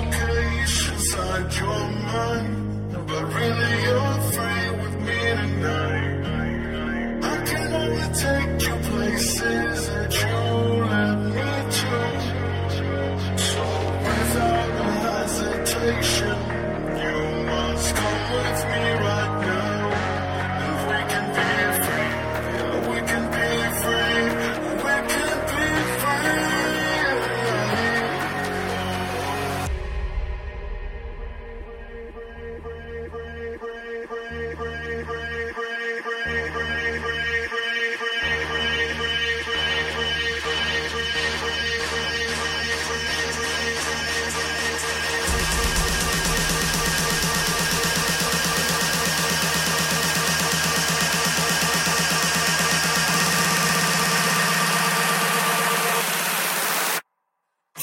locations inside your mind. But really, you're free with me tonight. I can only take you places.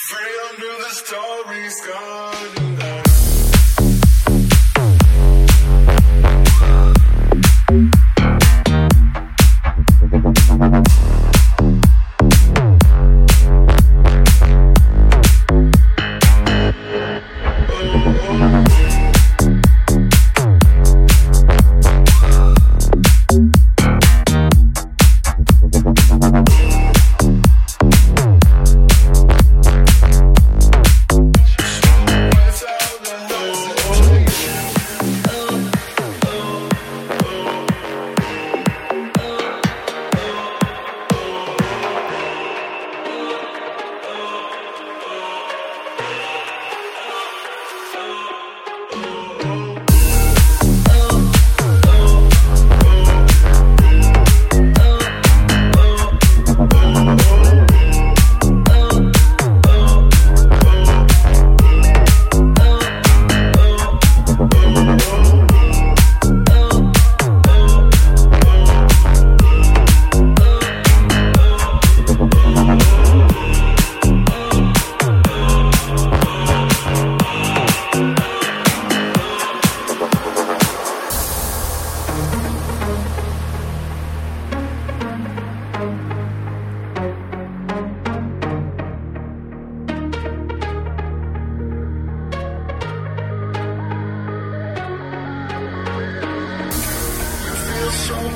Freedom to the starry sky.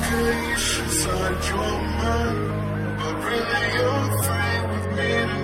creations inside your mind. but really you're free with me